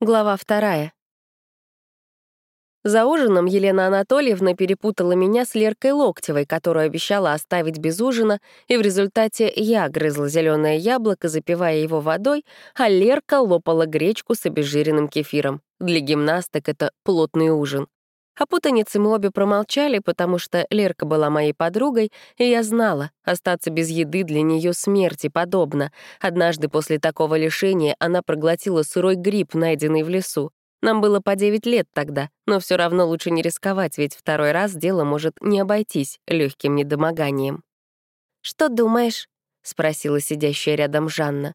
Глава вторая. За ужином Елена Анатольевна перепутала меня с Леркой Локтевой, которую обещала оставить без ужина, и в результате я грызла зеленое яблоко, запивая его водой, а Лерка лопала гречку с обезжиренным кефиром. Для гимнасток это плотный ужин. О путанице мы обе промолчали, потому что Лерка была моей подругой, и я знала, остаться без еды для нее смерти подобно. Однажды после такого лишения она проглотила сырой гриб, найденный в лесу. Нам было по 9 лет тогда, но все равно лучше не рисковать, ведь второй раз дело может не обойтись легким недомоганием. «Что думаешь?» — спросила сидящая рядом Жанна.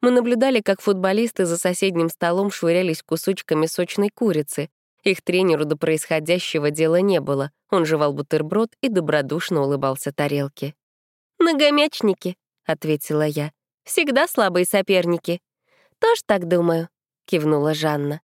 Мы наблюдали, как футболисты за соседним столом швырялись кусочками сочной курицы. Их тренеру до происходящего дела не было. Он жевал бутерброд и добродушно улыбался тарелке. «Многомячники», — ответила я. «Всегда слабые соперники». «Тоже так думаю», — кивнула Жанна.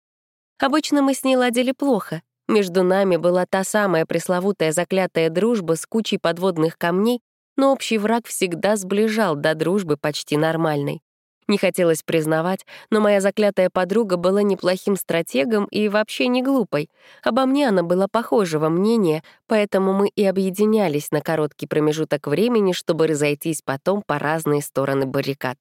Обычно мы с ней ладили плохо. Между нами была та самая пресловутая заклятая дружба с кучей подводных камней, но общий враг всегда сближал до дружбы почти нормальной. Не хотелось признавать, но моя заклятая подруга была неплохим стратегом и вообще не глупой. Обо мне она была похожего мнения, поэтому мы и объединялись на короткий промежуток времени, чтобы разойтись потом по разные стороны баррикад.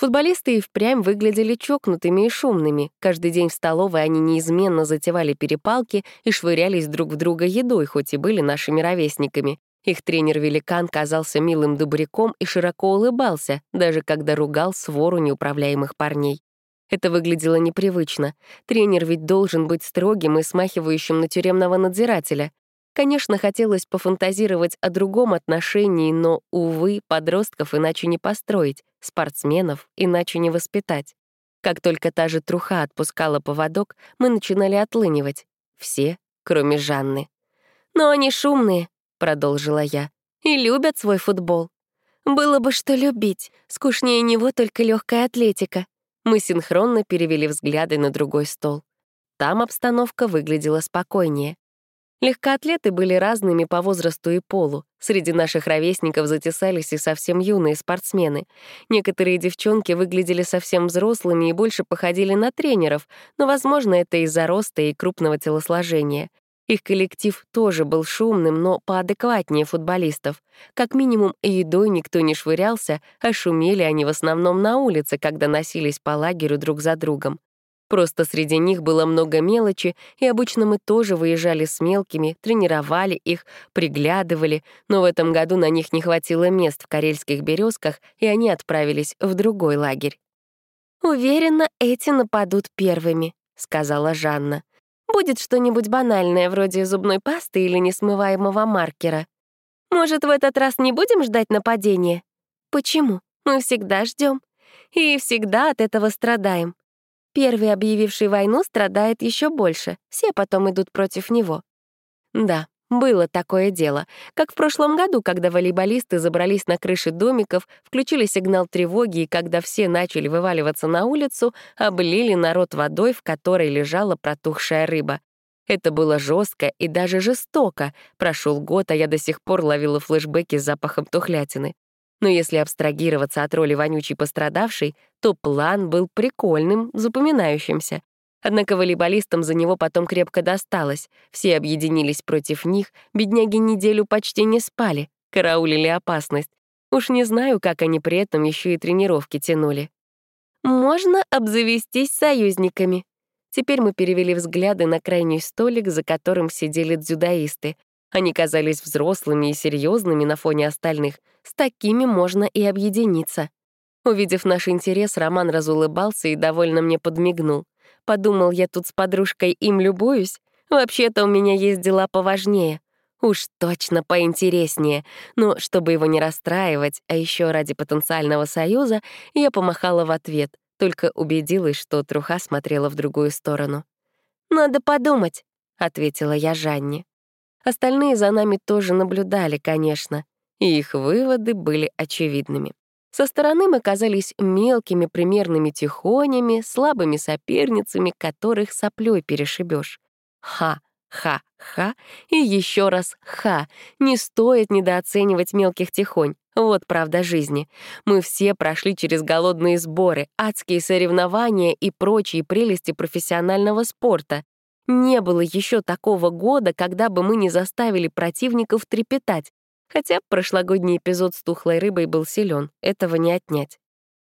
Футболисты и впрямь выглядели чокнутыми и шумными. Каждый день в столовой они неизменно затевали перепалки и швырялись друг в друга едой, хоть и были нашими ровесниками. Их тренер-великан казался милым добряком и широко улыбался, даже когда ругал свору неуправляемых парней. Это выглядело непривычно. Тренер ведь должен быть строгим и смахивающим на тюремного надзирателя. Конечно, хотелось пофантазировать о другом отношении, но, увы, подростков иначе не построить, спортсменов иначе не воспитать. Как только та же труха отпускала поводок, мы начинали отлынивать. Все, кроме Жанны. «Но они шумные», продолжила я, и любят свой футбол. Было бы что любить, скучнее него только легкая атлетика. Мы синхронно перевели взгляды на другой стол. Там обстановка выглядела спокойнее. Легкоатлеты были разными по возрасту и полу. Среди наших ровесников затесались и совсем юные спортсмены. Некоторые девчонки выглядели совсем взрослыми и больше походили на тренеров, но, возможно, это из-за роста и крупного телосложения. Их коллектив тоже был шумным, но поадекватнее футболистов. Как минимум, едой никто не швырялся, а шумели они в основном на улице, когда носились по лагерю друг за другом. Просто среди них было много мелочи, и обычно мы тоже выезжали с мелкими, тренировали их, приглядывали, но в этом году на них не хватило мест в карельских березках, и они отправились в другой лагерь. «Уверена, эти нападут первыми», — сказала Жанна. Будет что-нибудь банальное, вроде зубной пасты или несмываемого маркера. Может, в этот раз не будем ждать нападения? Почему? Мы всегда ждем. И всегда от этого страдаем. Первый, объявивший войну, страдает еще больше. Все потом идут против него. Да, было такое дело. Как в прошлом году, когда волейболисты забрались на крыши домиков, включили сигнал тревоги, и когда все начали вываливаться на улицу, облили народ водой, в которой лежала протухшая рыба. Это было жестко и даже жестоко. Прошел год, а я до сих пор ловила флешбеки с запахом тухлятины. Но если абстрагироваться от роли вонючей пострадавшей, то план был прикольным, запоминающимся. Однако волейболистам за него потом крепко досталось. Все объединились против них, бедняги неделю почти не спали, караулили опасность. Уж не знаю, как они при этом еще и тренировки тянули. «Можно обзавестись союзниками». Теперь мы перевели взгляды на крайний столик, за которым сидели дзюдоисты. Они казались взрослыми и серьезными на фоне остальных. С такими можно и объединиться. Увидев наш интерес, Роман разулыбался и довольно мне подмигнул. Подумал, я тут с подружкой им любуюсь. Вообще-то у меня есть дела поважнее. Уж точно поинтереснее. Но чтобы его не расстраивать, а еще ради потенциального союза, я помахала в ответ, только убедилась, что труха смотрела в другую сторону. «Надо подумать», — ответила я Жанне. Остальные за нами тоже наблюдали, конечно, и их выводы были очевидными. Со стороны мы казались мелкими примерными тихонями, слабыми соперницами, которых соплей перешибешь. Ха, ха, ха и еще раз ха. Не стоит недооценивать мелких тихонь. Вот правда жизни. Мы все прошли через голодные сборы, адские соревнования и прочие прелести профессионального спорта. Не было еще такого года, когда бы мы не заставили противников трепетать. Хотя прошлогодний эпизод с тухлой рыбой был силен, этого не отнять.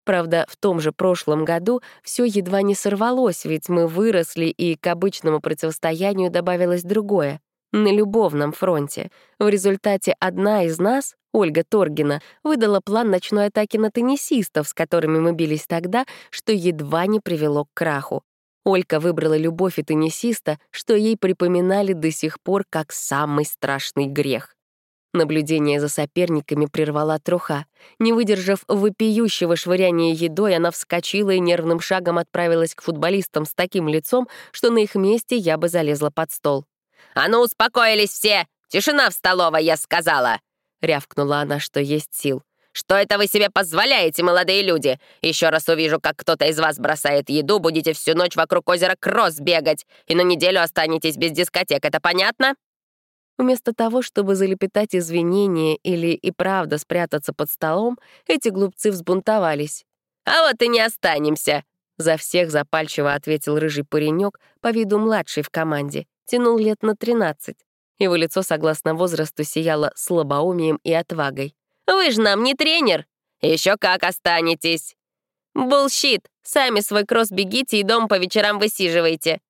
Правда, в том же прошлом году все едва не сорвалось, ведь мы выросли, и к обычному противостоянию добавилось другое — на любовном фронте. В результате одна из нас, Ольга Торгина, выдала план ночной атаки на теннисистов, с которыми мы бились тогда, что едва не привело к краху. Олька выбрала любовь и теннисиста, что ей припоминали до сих пор как самый страшный грех. Наблюдение за соперниками прервала труха. Не выдержав вопиющего швыряния едой, она вскочила и нервным шагом отправилась к футболистам с таким лицом, что на их месте я бы залезла под стол. «А ну, успокоились все! Тишина в столовой, я сказала!» — рявкнула она, что есть сил. «Что это вы себе позволяете, молодые люди? Еще раз увижу, как кто-то из вас бросает еду, будете всю ночь вокруг озера Кросс бегать, и на неделю останетесь без дискотек, это понятно?» Вместо того, чтобы залепетать извинения или и правда спрятаться под столом, эти глупцы взбунтовались. «А вот и не останемся!» За всех запальчиво ответил рыжий паренек, по виду младший в команде, тянул лет на тринадцать. Его лицо, согласно возрасту, сияло слабоумием и отвагой. «Вы же нам не тренер!» Еще как останетесь!» «Bullshit! Сами свой кросс бегите и дом по вечерам высиживайте!»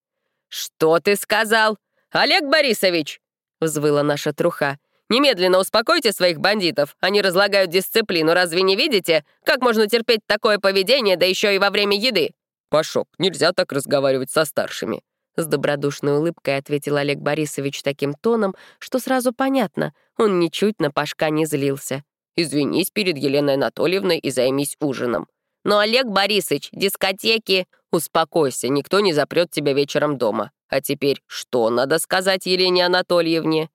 «Что ты сказал? Олег Борисович!» — взвыла наша труха. «Немедленно успокойте своих бандитов. Они разлагают дисциплину. Разве не видите? Как можно терпеть такое поведение, да еще и во время еды?» «Пашок, нельзя так разговаривать со старшими», — с добродушной улыбкой ответил Олег Борисович таким тоном, что сразу понятно, он ничуть на Пашка не злился. «Извинись перед Еленой Анатольевной и займись ужином». «Но, Олег Борисович, дискотеки...» «Успокойся, никто не запрет тебя вечером дома. А теперь что надо сказать Елене Анатольевне?»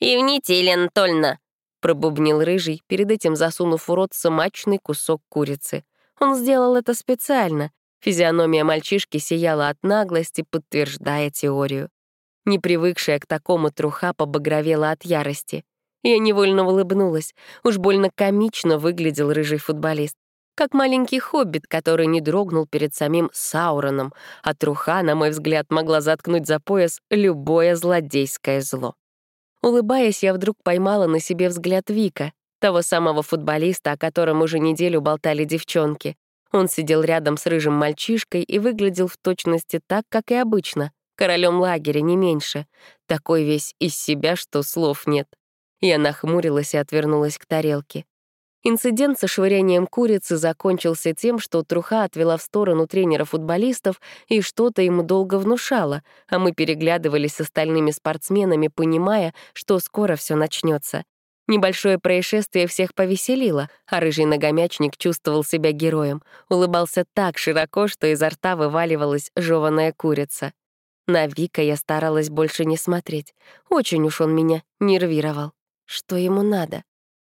«Ивните, Елена Анатольевна», — пробубнил Рыжий, перед этим засунув в рот смачный кусок курицы. Он сделал это специально, Физиономия мальчишки сияла от наглости, подтверждая теорию. Непривыкшая к такому труха побагровела от ярости. Я невольно улыбнулась. Уж больно комично выглядел рыжий футболист. Как маленький хоббит, который не дрогнул перед самим Сауроном, а труха, на мой взгляд, могла заткнуть за пояс любое злодейское зло. Улыбаясь, я вдруг поймала на себе взгляд Вика, того самого футболиста, о котором уже неделю болтали девчонки. Он сидел рядом с рыжим мальчишкой и выглядел в точности так, как и обычно, королем лагеря, не меньше. Такой весь из себя, что слов нет. Я нахмурилась и отвернулась к тарелке. Инцидент со швырянием курицы закончился тем, что Труха отвела в сторону тренера футболистов и что-то ему долго внушала, а мы переглядывались с остальными спортсменами, понимая, что скоро все начнется. Небольшое происшествие всех повеселило, а рыжий ногомячник чувствовал себя героем, улыбался так широко, что изо рта вываливалась жеваная курица. На Вика я старалась больше не смотреть. Очень уж он меня нервировал. Что ему надо?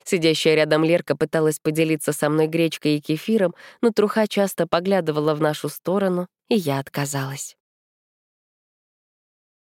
Сидящая рядом Лерка пыталась поделиться со мной гречкой и кефиром, но труха часто поглядывала в нашу сторону, и я отказалась.